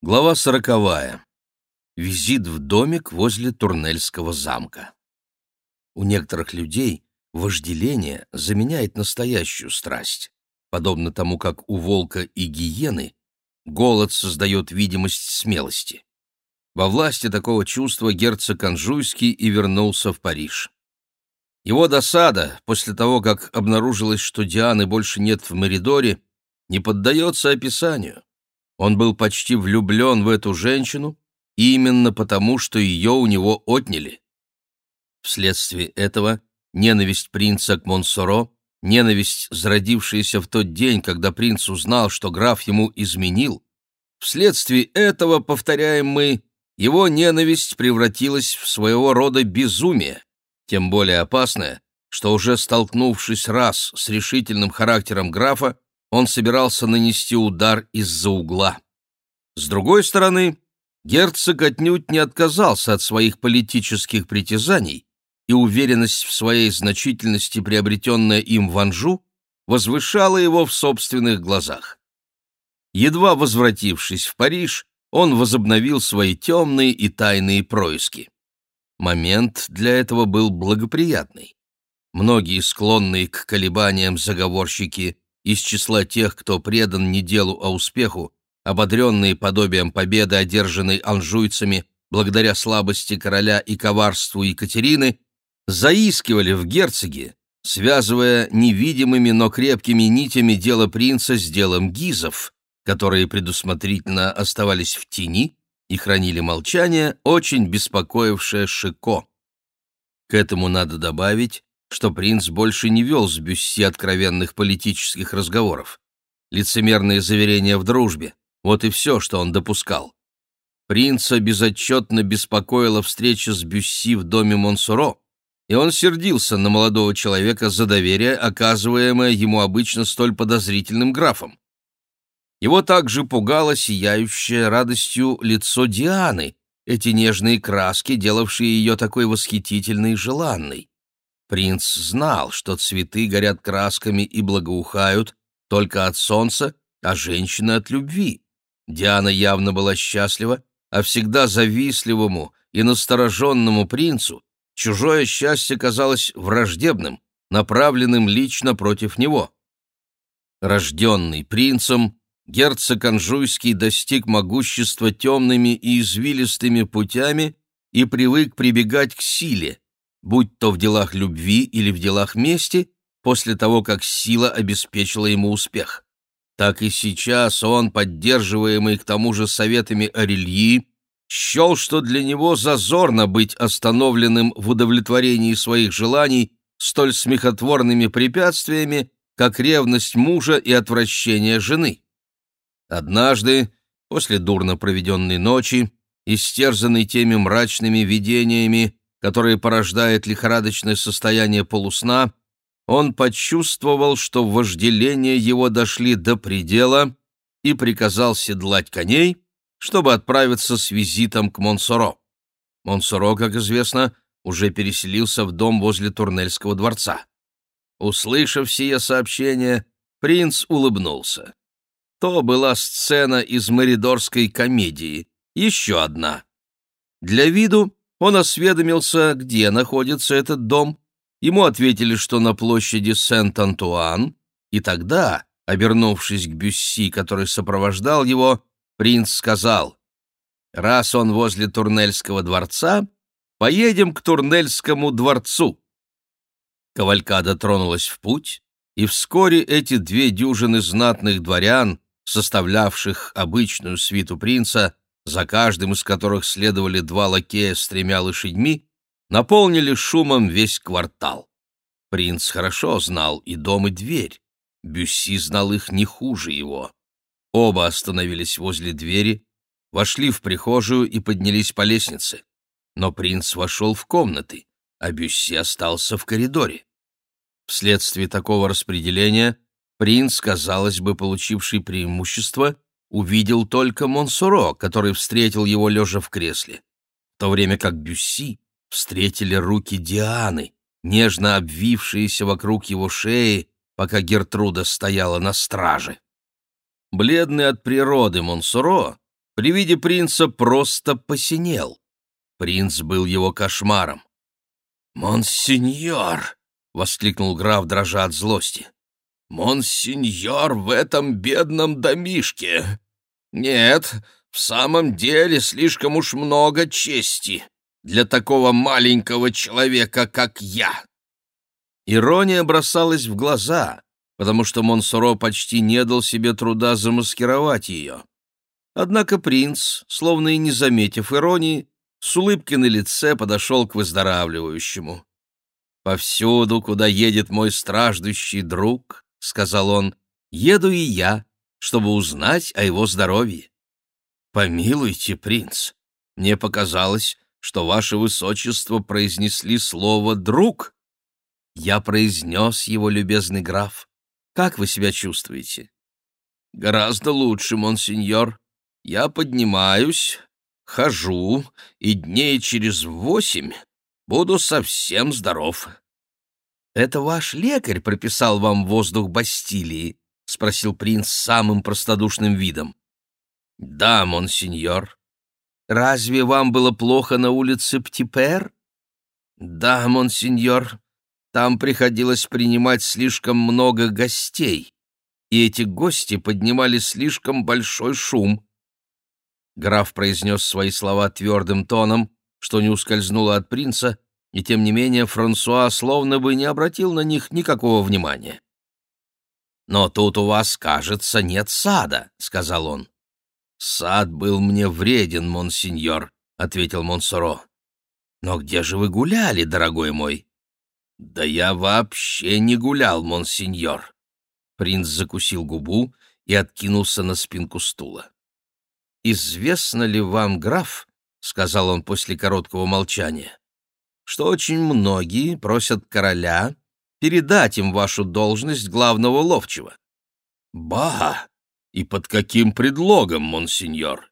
Глава сороковая. Визит в домик возле Турнельского замка. У некоторых людей вожделение заменяет настоящую страсть. Подобно тому, как у волка и гиены голод создает видимость смелости. Во власти такого чувства герцог Анжуйский и вернулся в Париж. Его досада, после того, как обнаружилось, что Дианы больше нет в Меридоре, не поддается описанию. Он был почти влюблен в эту женщину именно потому, что ее у него отняли. Вследствие этого ненависть принца к Монсоро, ненависть, зародившаяся в тот день, когда принц узнал, что граф ему изменил, вследствие этого, повторяем мы, его ненависть превратилась в своего рода безумие, тем более опасное, что уже столкнувшись раз с решительным характером графа, он собирался нанести удар из-за угла. С другой стороны, герцог отнюдь не отказался от своих политических притязаний, и уверенность в своей значительности, приобретенная им в Анжу, возвышала его в собственных глазах. Едва возвратившись в Париж, он возобновил свои темные и тайные происки. Момент для этого был благоприятный. Многие склонные к колебаниям заговорщики из числа тех, кто предан не делу, а успеху, ободренные подобием победы, одержанной анжуйцами благодаря слабости короля и коварству Екатерины, заискивали в герцоге, связывая невидимыми, но крепкими нитями дело принца с делом гизов, которые предусмотрительно оставались в тени и хранили молчание, очень беспокоившее Шико. К этому надо добавить, что принц больше не вел с Бюсси откровенных политических разговоров. Лицемерные заверения в дружбе — вот и все, что он допускал. Принца безотчетно беспокоила встреча с Бюсси в доме Монсоро, и он сердился на молодого человека за доверие, оказываемое ему обычно столь подозрительным графом. Его также пугало сияющее радостью лицо Дианы, эти нежные краски, делавшие ее такой восхитительной и желанной. Принц знал, что цветы горят красками и благоухают только от солнца, а женщины от любви. Диана явно была счастлива, а всегда завистливому и настороженному принцу чужое счастье казалось враждебным, направленным лично против него. Рожденный принцем, герцог Анжуйский достиг могущества темными и извилистыми путями и привык прибегать к силе, будь то в делах любви или в делах мести, после того, как сила обеспечила ему успех. Так и сейчас он, поддерживаемый к тому же советами Орельи, счел, что для него зазорно быть остановленным в удовлетворении своих желаний столь смехотворными препятствиями, как ревность мужа и отвращение жены. Однажды, после дурно проведенной ночи, истерзанный теми мрачными видениями, которые порождает лихорадочное состояние полусна, он почувствовал, что вожделения его дошли до предела и приказал седлать коней, чтобы отправиться с визитом к Монсоро. Монсоро, как известно, уже переселился в дом возле Турнельского дворца. Услышав сие сообщение, принц улыбнулся. То была сцена из Меридорской комедии, еще одна. Для виду он осведомился, где находится этот дом. Ему ответили, что на площади Сент-Антуан, и тогда, обернувшись к Бюсси, который сопровождал его, принц сказал, «Раз он возле Турнельского дворца, поедем к Турнельскому дворцу». Кавалькада тронулась в путь, и вскоре эти две дюжины знатных дворян, составлявших обычную свиту принца, за каждым из которых следовали два лакея с тремя лошадьми, наполнили шумом весь квартал. Принц хорошо знал и дом, и дверь. Бюсси знал их не хуже его. Оба остановились возле двери, вошли в прихожую и поднялись по лестнице. Но принц вошел в комнаты, а Бюсси остался в коридоре. Вследствие такого распределения принц, казалось бы, получивший преимущество, увидел только Монсоро, который встретил его лежа в кресле, в то время как Бюсси встретили руки Дианы, нежно обвившиеся вокруг его шеи, пока Гертруда стояла на страже. Бледный от природы Монсоро При виде принца просто посинел. Принц был его кошмаром. «Монсеньор!» — воскликнул граф, дрожа от злости. «Монсеньор в этом бедном домишке! Нет, в самом деле слишком уж много чести для такого маленького человека, как я!» Ирония бросалась в глаза, потому что Монсоро почти не дал себе труда замаскировать ее. Однако принц, словно и не заметив иронии, с улыбкой на лице подошел к выздоравливающему. «Повсюду, куда едет мой страждущий друг, — сказал он, — еду и я, чтобы узнать о его здоровье. Помилуйте, принц, мне показалось, что ваше высочество произнесли слово «друг». Я произнес его, любезный граф. Как вы себя чувствуете? Гораздо лучше, монсеньор. Я поднимаюсь, хожу, и дней через восемь буду совсем здоров. Это ваш лекарь прописал вам воздух Бастилии? спросил принц самым простодушным видом. Да, монсеньор. Разве вам было плохо на улице Птипер? Да, монсеньор. Там приходилось принимать слишком много гостей, и эти гости поднимали слишком большой шум. Граф произнес свои слова твердым тоном, что не ускользнуло от принца, и тем не менее Франсуа словно бы не обратил на них никакого внимания. «Но тут у вас, кажется, нет сада», — сказал он. «Сад был мне вреден, монсеньор», — ответил Монсоро. «Но где же вы гуляли, дорогой мой?» «Да я вообще не гулял, монсеньор!» Принц закусил губу и откинулся на спинку стула. «Известно ли вам, граф, — сказал он после короткого молчания, — что очень многие просят короля передать им вашу должность главного ловчего?» «Ба! И под каким предлогом, монсеньор?»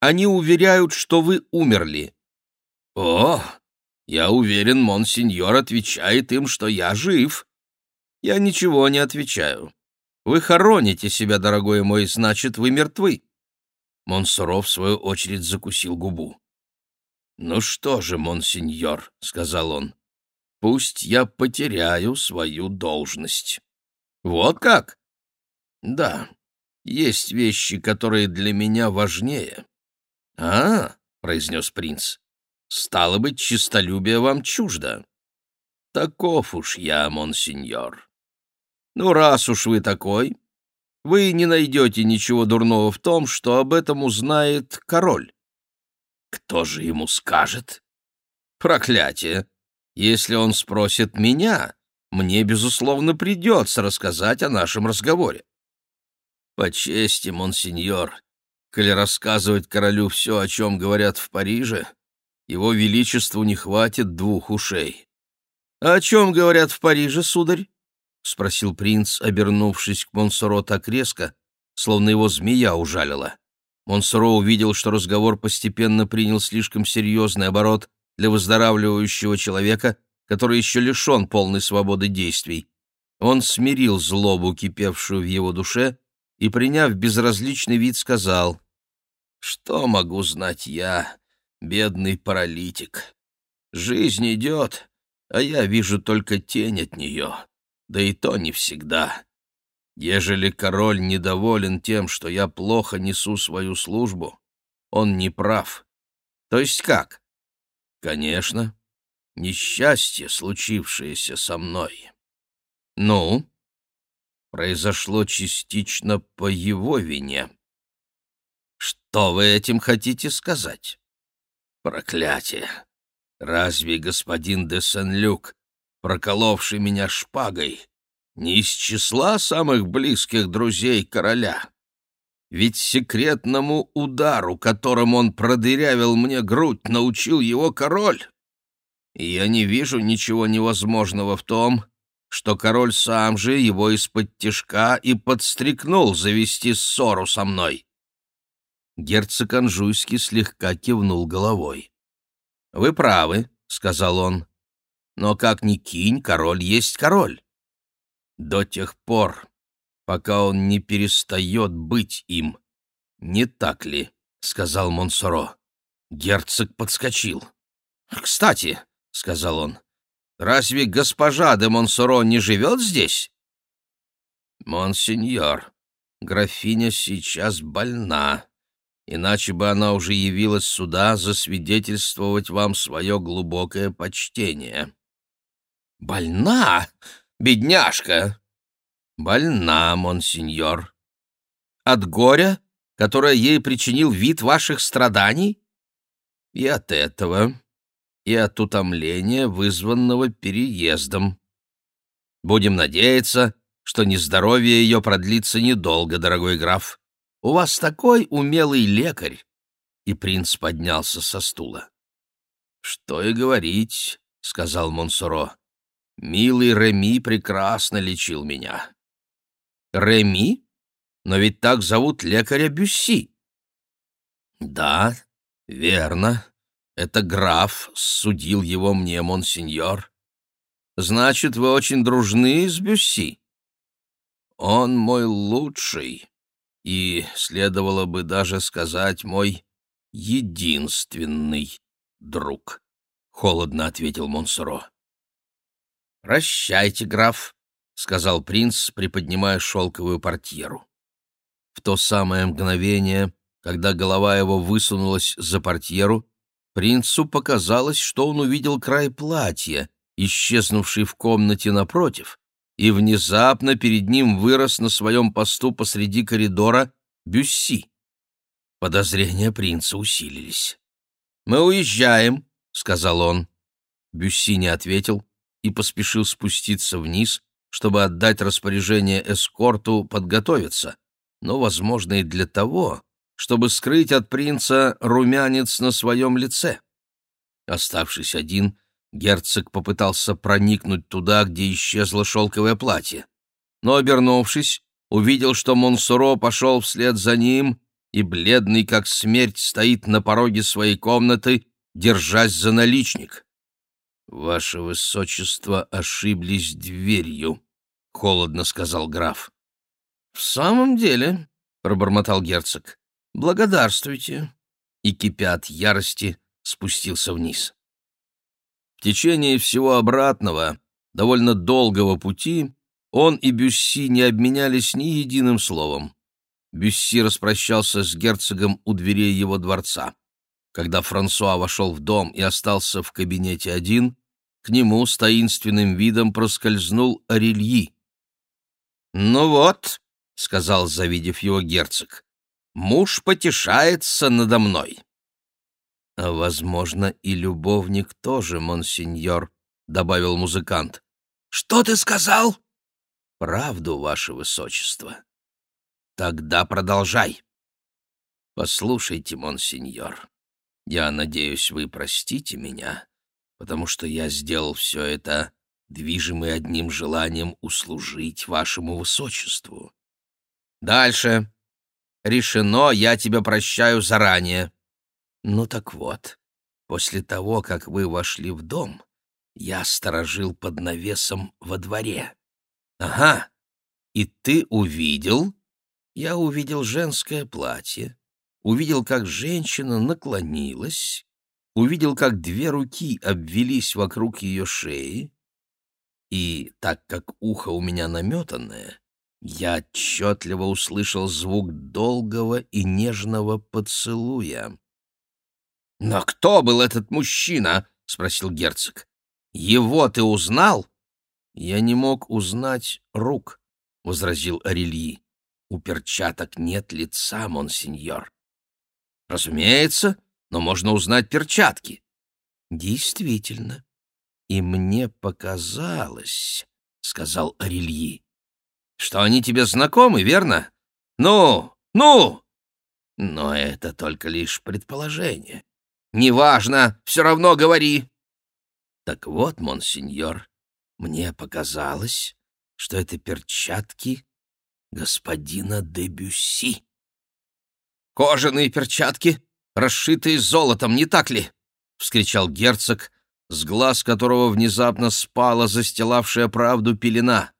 «Они уверяют, что вы умерли». «О, я уверен, монсеньор отвечает им, что я жив. Я ничего не отвечаю. Вы хороните себя, дорогой мой, значит, вы мертвы. Монсоро, в свою очередь, закусил губу. «Ну что же, монсеньор», — сказал он, — «пусть я потеряю свою должность». «Вот как?» «Да, есть вещи, которые для меня важнее». «А, — произнес принц, Стало быть, честолюбие вам чуждо. Таков уж я, монсеньор. Ну, раз уж вы такой, вы не найдете ничего дурного в том, что об этом узнает король. Кто же ему скажет? Проклятие! Если он спросит меня, мне, безусловно, придется рассказать о нашем разговоре. По чести, монсеньор, коли рассказывать королю все, о чем говорят в Париже, его величеству не хватит двух ушей. — О чем говорят в Париже, сударь? — спросил принц, обернувшись к Монсоро так резко, словно его змея ужалила. Монсоро увидел, что разговор постепенно принял слишком серьезный оборот для выздоравливающего человека, который еще лишен полной свободы действий. Он смирил злобу, кипевшую в его душе, и, приняв безразличный вид, сказал, «Что могу знать я бедный паралитик. Жизнь идет, а я вижу только тень от нее, да и то не всегда. Ежели король недоволен тем, что я плохо несу свою службу, он не прав. То есть как? Конечно, несчастье, случившееся со мной. Ну, произошло частично по его вине. Что вы этим хотите сказать? Проклятие! Разве господин де Сен-Люк, проколовший меня шпагой, не из числа самых близких друзей короля? Ведь секретному удару, которым он продырявил мне грудь, научил его король. И я не вижу ничего невозможного в том, что король сам же его из-под тишка и подстрекнул завести ссору со мной. Герцог Анжуйский слегка кивнул головой. «Вы правы», — сказал он. «Но как ни кинь, король есть король. До тех пор, пока он не перестает быть им. Не так ли?» — сказал Монсоро. Герцог подскочил. «Кстати», — сказал он, — «разве госпожа де Монсоро не живет здесь?» «Монсеньор, графиня сейчас больна, иначе бы она уже явилась сюда засвидетельствовать вам свое глубокое почтение». «Больна? Бедняжка!» «Больна, монсеньор. От горя, которое ей причинил вид ваших страданий?» «И от этого, и от утомления, вызванного переездом. Будем надеяться, что нездоровье ее продлится недолго, дорогой граф. У вас такой умелый лекарь!» И принц поднялся со стула. «Что и говорить», — сказал Монсоро. «Милый Реми прекрасно лечил меня». «Реми? Но ведь так зовут лекаря Бюсси». «Да, верно. Это граф судил его мне, монсеньор. Значит, вы очень дружны с Бюсси?» Он мой лучший и, следовало бы даже сказать, мой единственный друг, — холодно ответил Монсоро. «Прощайте, граф», — сказал принц, приподнимая шелковую портьеру. В то самое мгновение, когда голова его высунулась за портьеру, принцу показалось, что он увидел край платья, исчезнувший в комнате напротив, и внезапно перед ним вырос на своем посту посреди коридора Бюсси. Подозрения принца усилились. «Мы уезжаем», — сказал он. Бюсси не ответил и поспешил спуститься вниз, чтобы отдать распоряжение эскорту подготовиться, но, возможно, и для того, чтобы скрыть от принца румянец на своем лице. Оставшись один, Герцог попытался проникнуть туда, где исчезло шелковое платье. Но, обернувшись, увидел, что Монсуро пошел вслед за ним и, бледный как смерть, стоит на пороге своей комнаты, держась за наличник. «Ваше высочество ошиблись дверью», — холодно сказал граф. «В самом деле», — пробормотал герцог, — «благодарствуйте». И, кипя от ярости, спустился вниз течение всего обратного, довольно долгого пути, он и Бюсси не обменялись ни единым словом. Бюсси распрощался с герцогом у дверей его дворца. Когда Франсуа вошел в дом и остался в кабинете один, к нему с таинственным видом проскользнул Орельи. «Ну вот», — сказал, завидев его герцог, — «муж потешается надо мной». «А, возможно, и любовник тоже, монсеньор», — добавил музыкант. «Что ты сказал?» «Правду, ваше высочество». «Тогда продолжай». «Послушайте, монсеньор, я надеюсь, вы простите меня, потому что я сделал все это, движимый одним желанием услужить вашему высочеству». «Дальше. Решено, я тебя прощаю заранее». Ну так вот, после того, как вы вошли в дом, я сторожил под навесом во дворе. Ага, и ты увидел? Я увидел женское платье, увидел, как женщина наклонилась, увидел, как две руки обвелись вокруг ее шеи, и, так как ухо у меня наметанное, я отчетливо услышал звук долгого и нежного поцелуя. «Но кто был этот мужчина?» — спросил герцог. «Его ты узнал?» «Я не мог узнать рук», — возразил Орельи. «У перчаток нет лица, монсеньор». «Разумеется, но можно узнать перчатки». «Действительно. И мне показалось», — сказал Орельи, — «что они тебе знакомы, верно? Ну, ну!» «Но это только лишь предположение. «Неважно, все равно говори». «Так вот, монсеньор, мне показалось, что это перчатки господина де Бюсси». «Кожаные перчатки, расшитые золотом, не так ли?» — вскричал герцог, с глаз которого внезапно спала застилавшая правду пелена.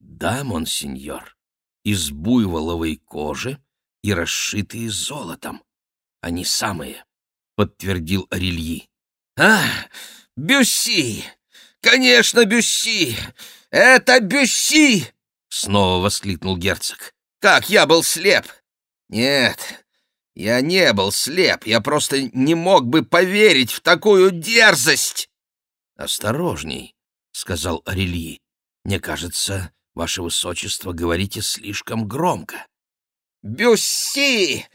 «Да, монсеньор, из буйволовой кожи и расшитые золотом. Они самые, подтвердил Арельи. А, Бюсси! Конечно, Бюсси! Это Бюсси! Снова воскликнул герцог. Как я был слеп! Нет, я не был слеп, я просто не мог бы поверить в такую дерзость. Осторожней, сказал Арельи. Мне кажется, ваше высочество говорите слишком громко. Бюсси!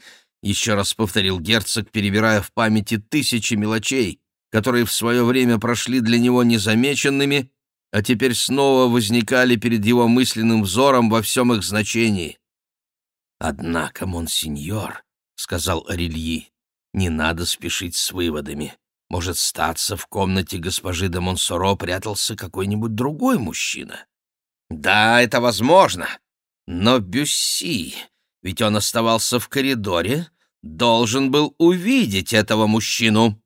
Еще раз повторил герцог, перебирая в памяти тысячи мелочей, которые в свое время прошли для него незамеченными, а теперь снова возникали перед его мысленным взором во всем их значении. «Однако, монсеньор», — сказал Арельи, — «не надо спешить с выводами. Может, статься в комнате госпожи де Монсоро прятался какой-нибудь другой мужчина». «Да, это возможно. Но Бюсси, ведь он оставался в коридоре, должен был увидеть этого мужчину».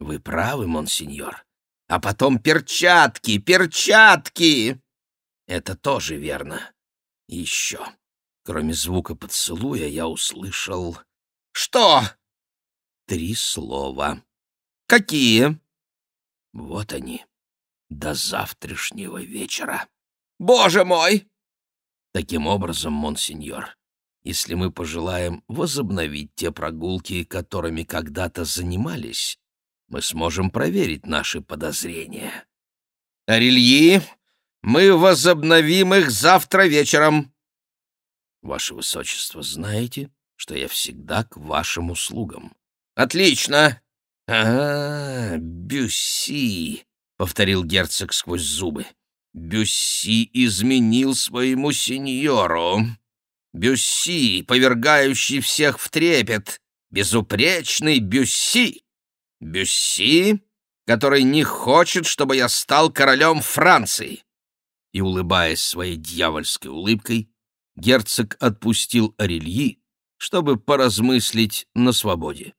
«Вы правы, монсеньор. А потом перчатки, перчатки!» «Это тоже верно. Еще. Кроме звука поцелуя я услышал... Что? Три слова. Какие? Вот они. До завтрашнего вечера. Боже мой! Таким образом, монсеньор, если мы пожелаем возобновить те прогулки, которыми когда-то занимались, мы сможем проверить наши подозрения. Арельи, мы возобновим их завтра вечером. Ваше Высочество, знаете, что я всегда к вашим услугам. Отлично. А, -а, -а Бюсси, повторил герцог сквозь зубы. Бюсси изменил своему сеньору. Бюсси, повергающий всех в трепет, безупречный Бюсси. Бюсси, который не хочет, чтобы я стал королем Франции. И, улыбаясь своей дьявольской улыбкой, герцог отпустил Орельи, чтобы поразмыслить на свободе.